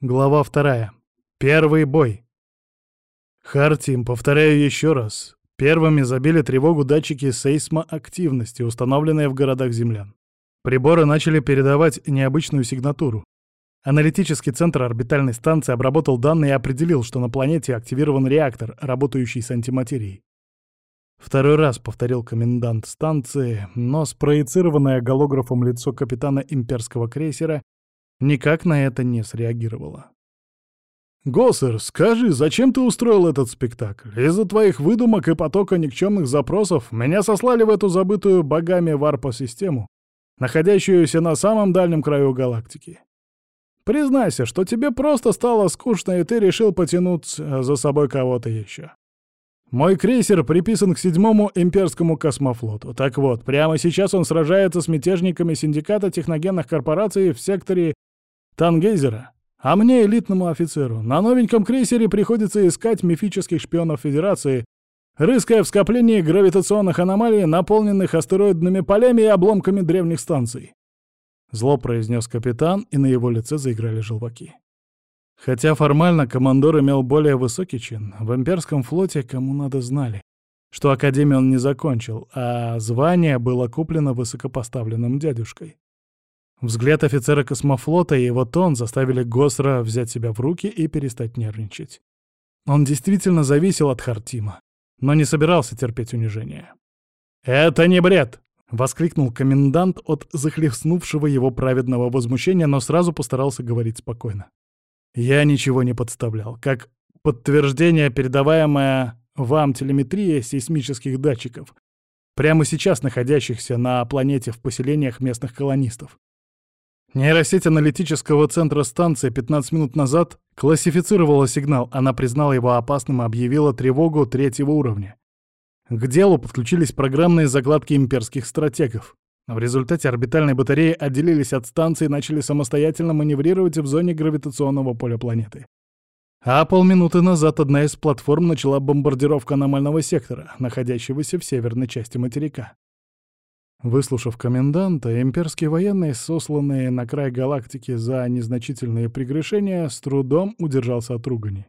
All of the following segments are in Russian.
Глава вторая. Первый бой. Хартим, повторяю еще раз. Первыми забили тревогу датчики сейсмоактивности, установленные в городах землян. Приборы начали передавать необычную сигнатуру. Аналитический центр орбитальной станции обработал данные и определил, что на планете активирован реактор, работающий с антиматерией. Второй раз повторил комендант станции, но спроецированное голографом лицо капитана имперского крейсера никак на это не среагировало. «Госсер, скажи, зачем ты устроил этот спектакль? Из-за твоих выдумок и потока никчемных запросов меня сослали в эту забытую богами варпа-систему, находящуюся на самом дальнем краю галактики. Признайся, что тебе просто стало скучно, и ты решил потянуть за собой кого-то еще. Мой крейсер приписан к седьмому имперскому космофлоту. Так вот, прямо сейчас он сражается с мятежниками синдиката техногенных корпораций в секторе Тангейзера. А мне, элитному офицеру, на новеньком крейсере приходится искать мифических шпионов Федерации, рыская в скоплении гравитационных аномалий, наполненных астероидными полями и обломками древних станций. Зло произнес капитан, и на его лице заиграли желваки. Хотя формально командор имел более высокий чин, в имперском флоте кому надо знали, что академию он не закончил, а звание было куплено высокопоставленным дядюшкой. Взгляд офицера космофлота и его тон заставили Госра взять себя в руки и перестать нервничать. Он действительно зависел от Хартима, но не собирался терпеть унижение. «Это не бред!» — воскликнул комендант от захлестнувшего его праведного возмущения, но сразу постарался говорить спокойно. Я ничего не подставлял. Как подтверждение, передаваемое вам телеметрия сейсмических датчиков, прямо сейчас находящихся на планете в поселениях местных колонистов. Нейросеть аналитического центра станции 15 минут назад классифицировала сигнал, она признала его опасным и объявила тревогу третьего уровня. К делу подключились программные закладки имперских стратегов. В результате орбитальные батареи отделились от станции и начали самостоятельно маневрировать в зоне гравитационного поля планеты. А полминуты назад одна из платформ начала бомбардировку аномального сектора, находящегося в северной части материка. Выслушав коменданта, имперские военные, сосланные на край галактики за незначительные прегрешения, с трудом удержался от ругани.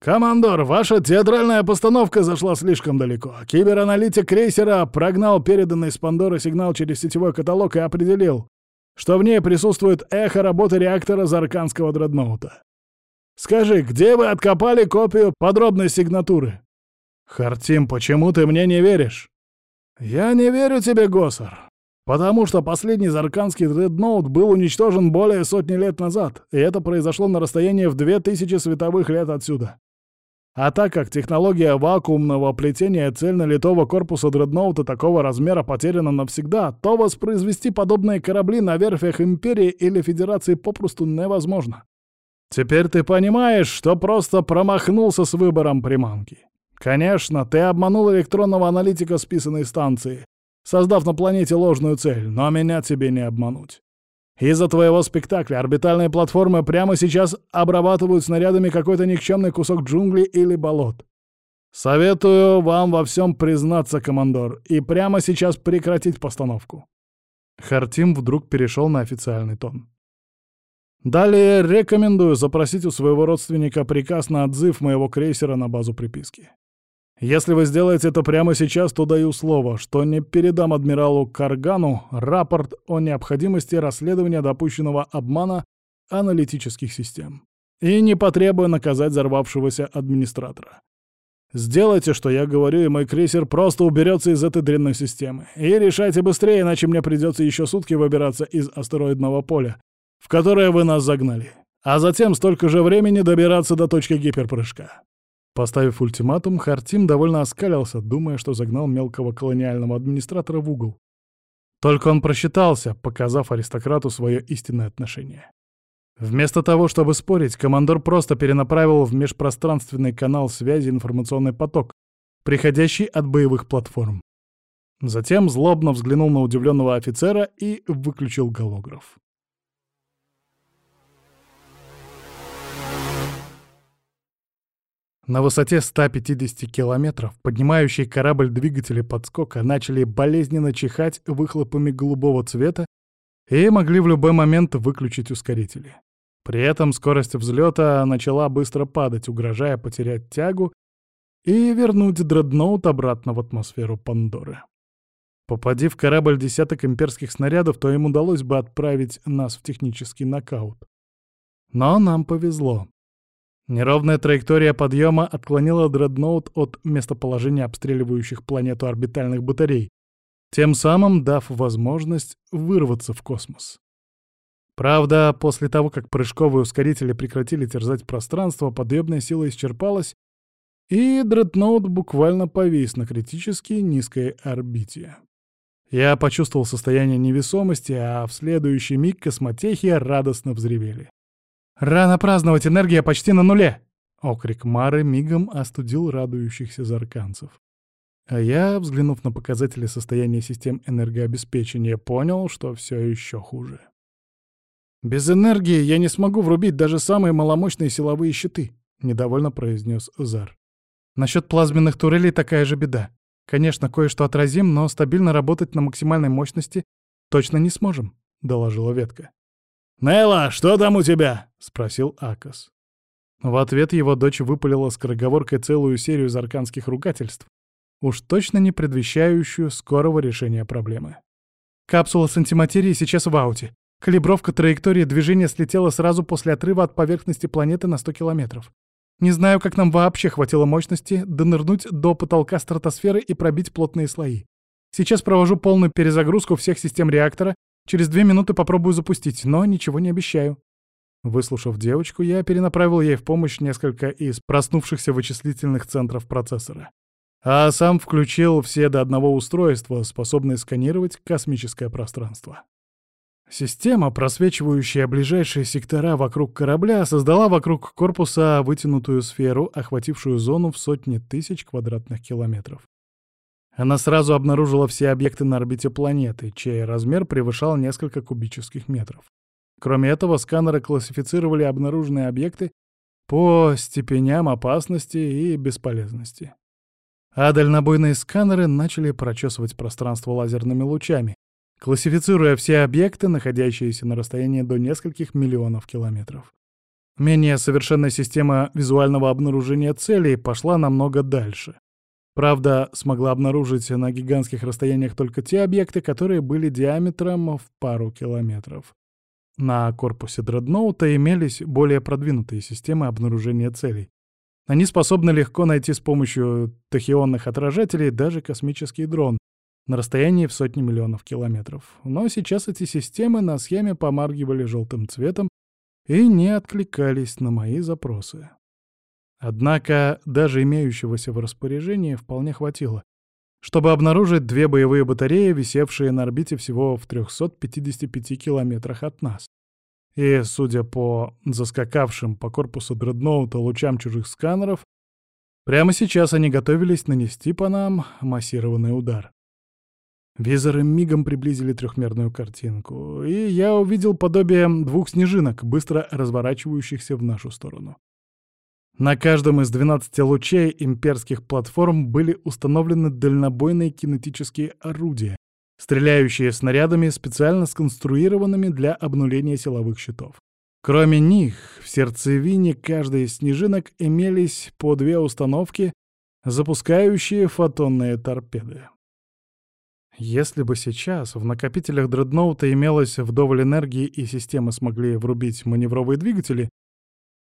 «Командор, ваша театральная постановка зашла слишком далеко. Кибераналитик крейсера прогнал переданный с Пандоры сигнал через сетевой каталог и определил, что в ней присутствует эхо работы реактора Зарканского дредноута. Скажи, где вы откопали копию подробной сигнатуры?» «Хартим, почему ты мне не веришь?» «Я не верю тебе, Госар, потому что последний Зарканский дредноут был уничтожен более сотни лет назад, и это произошло на расстоянии в две тысячи световых лет отсюда. А так как технология вакуумного плетения цельнолитого корпуса дредноута такого размера потеряна навсегда, то воспроизвести подобные корабли на верфях Империи или Федерации попросту невозможно. Теперь ты понимаешь, что просто промахнулся с выбором приманки. Конечно, ты обманул электронного аналитика списанной станции, создав на планете ложную цель, но меня тебе не обмануть. Из-за твоего спектакля орбитальные платформы прямо сейчас обрабатывают снарядами какой-то никчемный кусок джунглей или болот. Советую вам во всем признаться, командор, и прямо сейчас прекратить постановку. Хартим вдруг перешел на официальный тон. Далее рекомендую запросить у своего родственника приказ на отзыв моего крейсера на базу приписки. Если вы сделаете это прямо сейчас, то даю слово, что не передам адмиралу Каргану рапорт о необходимости расследования допущенного обмана аналитических систем и не потребую наказать взорвавшегося администратора. Сделайте, что я говорю, и мой крейсер просто уберется из этой дрянной системы. И решайте быстрее, иначе мне придется еще сутки выбираться из астероидного поля, в которое вы нас загнали. А затем столько же времени добираться до точки гиперпрыжка. Поставив ультиматум, Хартим довольно оскалился, думая, что загнал мелкого колониального администратора в угол. Только он просчитался, показав аристократу свое истинное отношение. Вместо того, чтобы спорить, командор просто перенаправил в межпространственный канал связи информационный поток, приходящий от боевых платформ. Затем злобно взглянул на удивленного офицера и выключил голограф. На высоте 150 километров поднимающие корабль двигатели подскока начали болезненно чихать выхлопами голубого цвета и могли в любой момент выключить ускорители. При этом скорость взлета начала быстро падать, угрожая потерять тягу и вернуть дредноут обратно в атмосферу Пандоры. Попади в корабль десяток имперских снарядов, то им удалось бы отправить нас в технический нокаут. Но нам повезло. Неровная траектория подъема отклонила дредноут от местоположения обстреливающих планету орбитальных батарей, тем самым дав возможность вырваться в космос. Правда, после того, как прыжковые ускорители прекратили терзать пространство, подъемная сила исчерпалась, и дредноут буквально повис на критически низкой орбите. Я почувствовал состояние невесомости, а в следующий миг космотехи радостно взревели. «Рано праздновать, энергия почти на нуле!» Окрик Мары мигом остудил радующихся зарканцев. А я, взглянув на показатели состояния систем энергообеспечения, понял, что все еще хуже. «Без энергии я не смогу врубить даже самые маломощные силовые щиты», — недовольно произнес Зар. «Насчет плазменных турелей такая же беда. Конечно, кое-что отразим, но стабильно работать на максимальной мощности точно не сможем», — доложила ветка. «Нелла, что там у тебя?» — спросил Акос. В ответ его дочь выпалила скороговоркой целую серию зарканских ругательств, уж точно не предвещающую скорого решения проблемы. «Капсула с антиматерией сейчас в ауте. Калибровка траектории движения слетела сразу после отрыва от поверхности планеты на 100 километров. Не знаю, как нам вообще хватило мощности донырнуть до потолка стратосферы и пробить плотные слои. Сейчас провожу полную перезагрузку всех систем реактора, через две минуты попробую запустить, но ничего не обещаю. Выслушав девочку, я перенаправил ей в помощь несколько из проснувшихся вычислительных центров процессора. А сам включил все до одного устройства, способные сканировать космическое пространство. Система, просвечивающая ближайшие сектора вокруг корабля, создала вокруг корпуса вытянутую сферу, охватившую зону в сотни тысяч квадратных километров. Она сразу обнаружила все объекты на орбите планеты, чей размер превышал несколько кубических метров. Кроме этого, сканеры классифицировали обнаруженные объекты по степеням опасности и бесполезности. А дальнобойные сканеры начали прочесывать пространство лазерными лучами, классифицируя все объекты, находящиеся на расстоянии до нескольких миллионов километров. Менее совершенная система визуального обнаружения целей пошла намного дальше. Правда, смогла обнаружить на гигантских расстояниях только те объекты, которые были диаметром в пару километров. На корпусе дредноута имелись более продвинутые системы обнаружения целей. Они способны легко найти с помощью тахионных отражателей даже космический дрон, на расстоянии в сотни миллионов километров. Но сейчас эти системы на схеме помаргивали желтым цветом и не откликались на мои запросы. Однако даже имеющегося в распоряжении вполне хватило, чтобы обнаружить две боевые батареи, висевшие на орбите всего в 355 километрах от нас. И, судя по заскакавшим по корпусу дредноута лучам чужих сканеров, прямо сейчас они готовились нанести по нам массированный удар. Визоры мигом приблизили трехмерную картинку, и я увидел подобие двух снежинок, быстро разворачивающихся в нашу сторону. На каждом из 12 лучей имперских платформ были установлены дальнобойные кинетические орудия, стреляющие снарядами, специально сконструированными для обнуления силовых щитов. Кроме них, в сердцевине каждой из снежинок имелись по две установки, запускающие фотонные торпеды. Если бы сейчас в накопителях дредноута имелось вдоволь энергии и системы смогли врубить маневровые двигатели,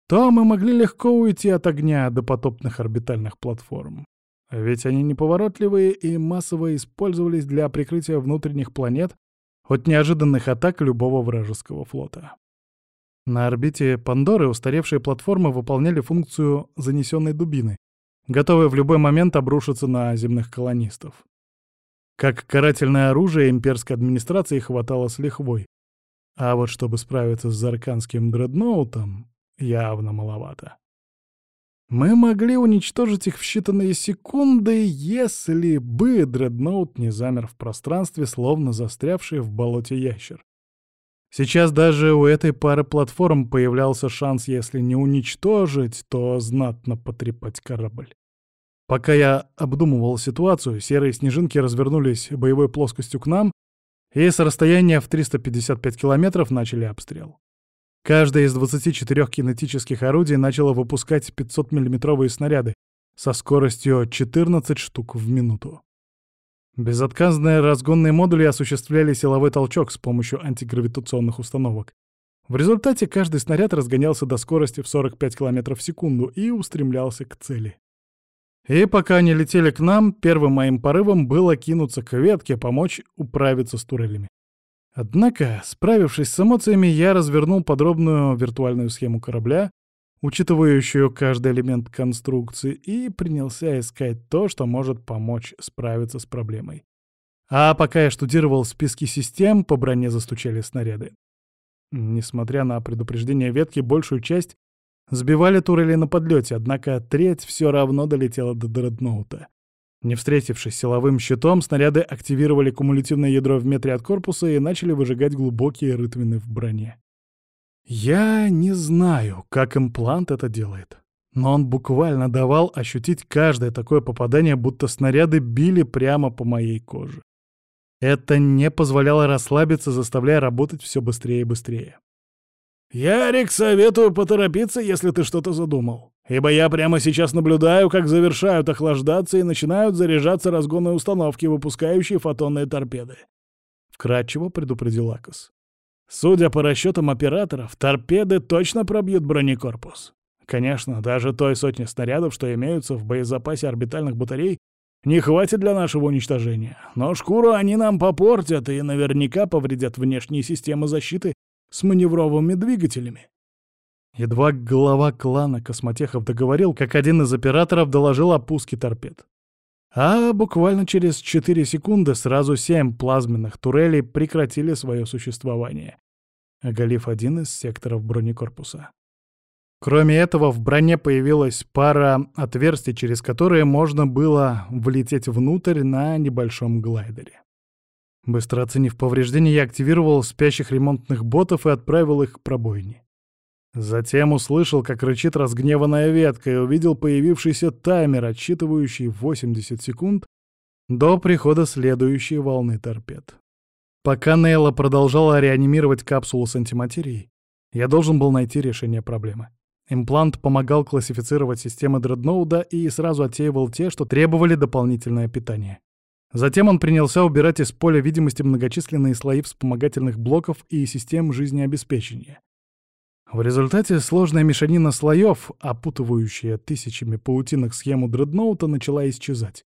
то мы могли легко уйти от огня до потопных орбитальных платформ. Ведь они неповоротливые и массово использовались для прикрытия внутренних планет от неожиданных атак любого вражеского флота. На орбите Пандоры устаревшие платформы выполняли функцию занесенной дубины, готовые в любой момент обрушиться на земных колонистов. Как карательное оружие имперской администрации хватало с лихвой. А вот чтобы справиться с зарканским дредноутом, явно маловато. Мы могли уничтожить их в считанные секунды, если бы дредноут не замер в пространстве, словно застрявший в болоте ящер. Сейчас даже у этой пары платформ появлялся шанс, если не уничтожить, то знатно потрепать корабль. Пока я обдумывал ситуацию, серые снежинки развернулись боевой плоскостью к нам и с расстояния в 355 километров начали обстрел. Каждое из 24 кинетических орудий начало выпускать 500 миллиметровые снаряды со скоростью 14 штук в минуту. Безотказные разгонные модули осуществляли силовой толчок с помощью антигравитационных установок. В результате каждый снаряд разгонялся до скорости в 45 км в секунду и устремлялся к цели. И пока они летели к нам, первым моим порывом было кинуться к ветке, помочь управиться с турелями. Однако, справившись с эмоциями, я развернул подробную виртуальную схему корабля, учитывающую каждый элемент конструкции, и принялся искать то, что может помочь справиться с проблемой. А пока я штудировал списки систем, по броне застучали снаряды. Несмотря на предупреждение ветки, большую часть сбивали турели на подлете, однако треть все равно долетела до дредноута. Не встретившись силовым щитом, снаряды активировали кумулятивное ядро в метре от корпуса и начали выжигать глубокие рытвины в броне. Я не знаю, как имплант это делает, но он буквально давал ощутить каждое такое попадание, будто снаряды били прямо по моей коже. Это не позволяло расслабиться, заставляя работать все быстрее и быстрее. «Ярик, советую поторопиться, если ты что-то задумал, ибо я прямо сейчас наблюдаю, как завершают охлаждаться и начинают заряжаться разгонные установки, выпускающие фотонные торпеды», — вкратчиво предупредил Акос. Судя по расчетам операторов, торпеды точно пробьют бронекорпус. Конечно, даже той сотни снарядов, что имеются в боезапасе орбитальных батарей, не хватит для нашего уничтожения. Но шкуру они нам попортят и наверняка повредят внешние системы защиты с маневровыми двигателями. Едва глава клана космотехов договорил, как один из операторов доложил о пуске торпед. А буквально через 4 секунды сразу семь плазменных турелей прекратили свое существование, оголив один из секторов бронекорпуса. Кроме этого, в броне появилась пара отверстий, через которые можно было влететь внутрь на небольшом глайдере. Быстро оценив повреждения, я активировал спящих ремонтных ботов и отправил их к пробойне. Затем услышал, как рычит разгневанная ветка, и увидел появившийся таймер, отсчитывающий 80 секунд до прихода следующей волны торпед. Пока Нейла продолжала реанимировать капсулу с антиматерией, я должен был найти решение проблемы. Имплант помогал классифицировать системы дредноуда и сразу отсеивал те, что требовали дополнительное питание. Затем он принялся убирать из поля видимости многочисленные слои вспомогательных блоков и систем жизнеобеспечения. В результате сложная мешанина слоев, опутывающая тысячами паутинок схему дредноута, начала исчезать.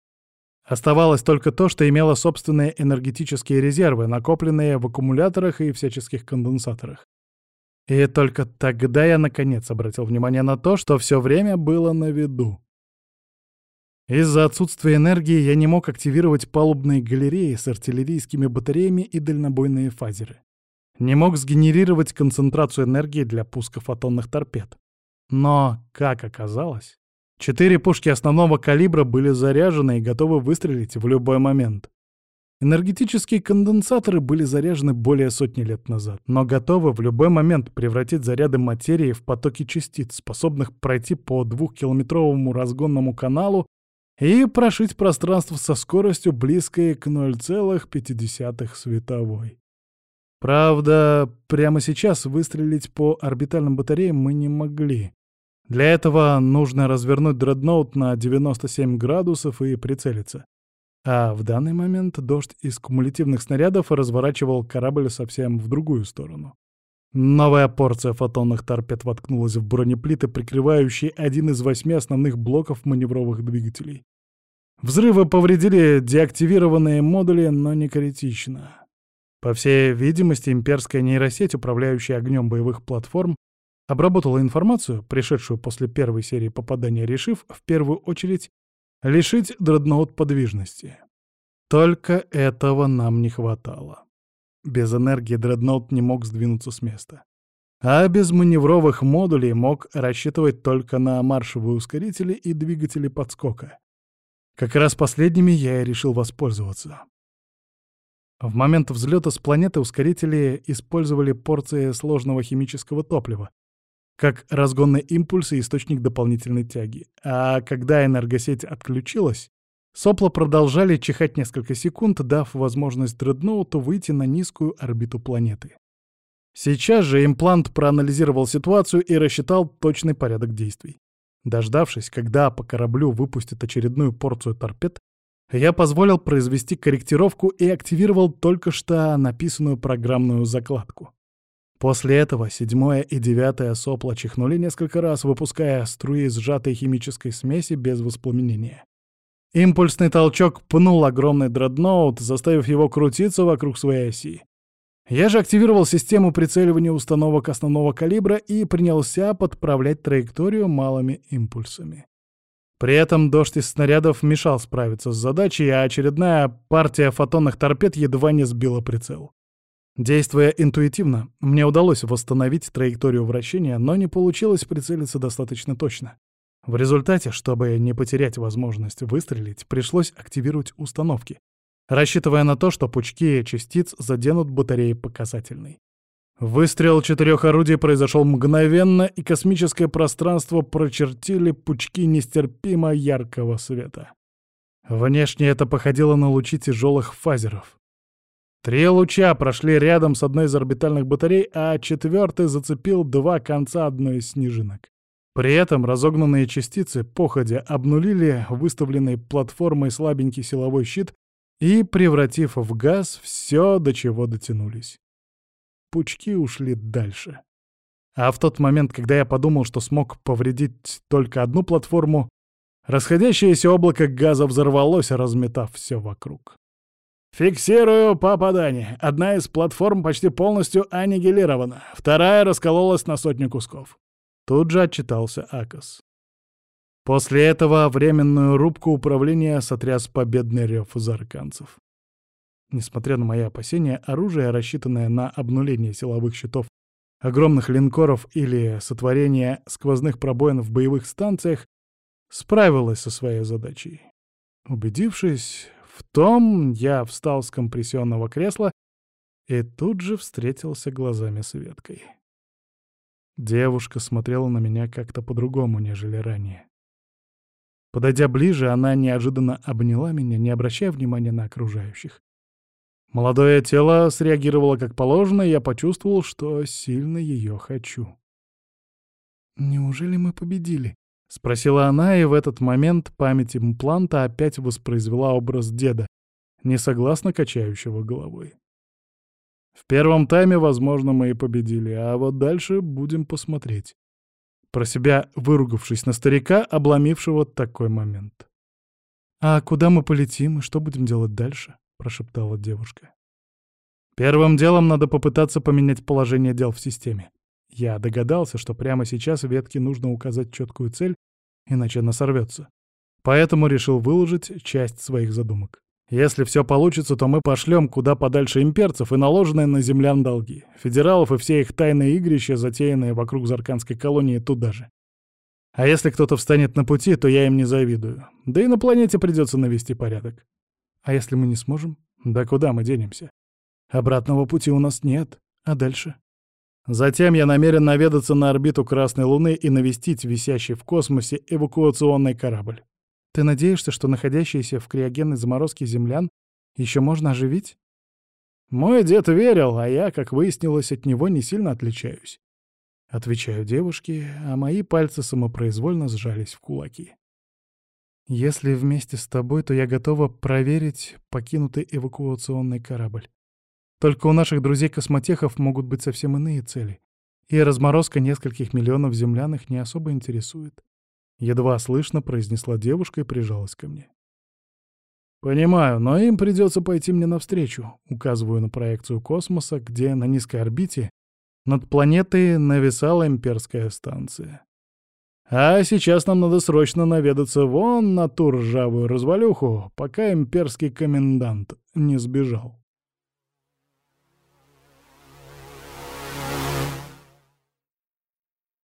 Оставалось только то, что имело собственные энергетические резервы, накопленные в аккумуляторах и всяческих конденсаторах. И только тогда я наконец обратил внимание на то, что все время было на виду. Из-за отсутствия энергии я не мог активировать палубные галереи с артиллерийскими батареями и дальнобойные фазеры не мог сгенерировать концентрацию энергии для пуска фотонных торпед. Но, как оказалось, четыре пушки основного калибра были заряжены и готовы выстрелить в любой момент. Энергетические конденсаторы были заряжены более сотни лет назад, но готовы в любой момент превратить заряды материи в потоки частиц, способных пройти по двухкилометровому разгонному каналу и прошить пространство со скоростью, близкой к 0,5 световой. Правда, прямо сейчас выстрелить по орбитальным батареям мы не могли. Для этого нужно развернуть дредноут на 97 градусов и прицелиться. А в данный момент дождь из кумулятивных снарядов разворачивал корабль совсем в другую сторону. Новая порция фотонных торпед воткнулась в бронеплиты, прикрывающие один из восьми основных блоков маневровых двигателей. Взрывы повредили деактивированные модули, но не критично. По всей видимости, имперская нейросеть, управляющая огнем боевых платформ, обработала информацию, пришедшую после первой серии попадания, решив, в первую очередь, лишить дредноут подвижности. Только этого нам не хватало. Без энергии дредноут не мог сдвинуться с места. А без маневровых модулей мог рассчитывать только на маршевые ускорители и двигатели подскока. Как раз последними я и решил воспользоваться. В момент взлета с планеты ускорители использовали порции сложного химического топлива, как разгонный импульс и источник дополнительной тяги. А когда энергосеть отключилась, сопла продолжали чихать несколько секунд, дав возможность дредноуту выйти на низкую орбиту планеты. Сейчас же имплант проанализировал ситуацию и рассчитал точный порядок действий. Дождавшись, когда по кораблю выпустят очередную порцию торпед, я позволил произвести корректировку и активировал только что написанную программную закладку. После этого седьмое и девятое сопла чихнули несколько раз, выпуская струи сжатой химической смеси без воспламенения. Импульсный толчок пнул огромный дредноут, заставив его крутиться вокруг своей оси. Я же активировал систему прицеливания установок основного калибра и принялся подправлять траекторию малыми импульсами. При этом дождь из снарядов мешал справиться с задачей, а очередная партия фотонных торпед едва не сбила прицел. Действуя интуитивно, мне удалось восстановить траекторию вращения, но не получилось прицелиться достаточно точно. В результате, чтобы не потерять возможность выстрелить, пришлось активировать установки, рассчитывая на то, что пучки частиц заденут батареи по касательной. Выстрел четырех орудий произошел мгновенно, и космическое пространство прочертили пучки нестерпимо яркого света. Внешне это походило на лучи тяжелых фазеров. Три луча прошли рядом с одной из орбитальных батарей, а четвертый зацепил два конца одной из снежинок. При этом разогнанные частицы походя обнулили выставленный платформой слабенький силовой щит и, превратив в газ, все, до чего дотянулись. Пучки ушли дальше. А в тот момент, когда я подумал, что смог повредить только одну платформу, расходящееся облако газа взорвалось, разметав все вокруг. «Фиксирую попадание. Одна из платформ почти полностью аннигилирована, вторая раскололась на сотню кусков». Тут же отчитался Акос. После этого временную рубку управления сотряс победный рев зарканцев. Несмотря на мои опасения, оружие, рассчитанное на обнуление силовых щитов огромных линкоров или сотворение сквозных пробоин в боевых станциях, справилось со своей задачей. Убедившись в том, я встал с компрессионного кресла и тут же встретился глазами с Веткой. Девушка смотрела на меня как-то по-другому, нежели ранее. Подойдя ближе, она неожиданно обняла меня, не обращая внимания на окружающих. Молодое тело среагировало как положено, и я почувствовал, что сильно ее хочу. «Неужели мы победили?» — спросила она, и в этот момент память импланта опять воспроизвела образ деда, несогласно качающего головой. В первом тайме, возможно, мы и победили, а вот дальше будем посмотреть. Про себя выругавшись на старика, обломившего такой момент. «А куда мы полетим и что будем делать дальше?» — прошептала девушка. «Первым делом надо попытаться поменять положение дел в системе. Я догадался, что прямо сейчас ветке нужно указать четкую цель, иначе она сорвется. Поэтому решил выложить часть своих задумок. Если все получится, то мы пошлем куда подальше имперцев и наложенные на землян долги, федералов и все их тайные игрища, затеянные вокруг Зарканской колонии, туда же. А если кто-то встанет на пути, то я им не завидую. Да и на планете придется навести порядок. А если мы не сможем? Да куда мы денемся? Обратного пути у нас нет. А дальше? Затем я намерен наведаться на орбиту Красной Луны и навестить висящий в космосе эвакуационный корабль. Ты надеешься, что находящиеся в криогенной заморозке землян еще можно оживить? Мой дед верил, а я, как выяснилось, от него не сильно отличаюсь. Отвечаю девушке, а мои пальцы самопроизвольно сжались в кулаки. Если вместе с тобой, то я готова проверить покинутый эвакуационный корабль. Только у наших друзей-космотехов могут быть совсем иные цели, и разморозка нескольких миллионов землян их не особо интересует. Едва слышно произнесла девушка и прижалась ко мне. «Понимаю, но им придется пойти мне навстречу», указываю на проекцию космоса, где на низкой орбите над планетой нависала имперская станция. А сейчас нам надо срочно наведаться вон на ту ржавую развалюху, пока имперский комендант не сбежал.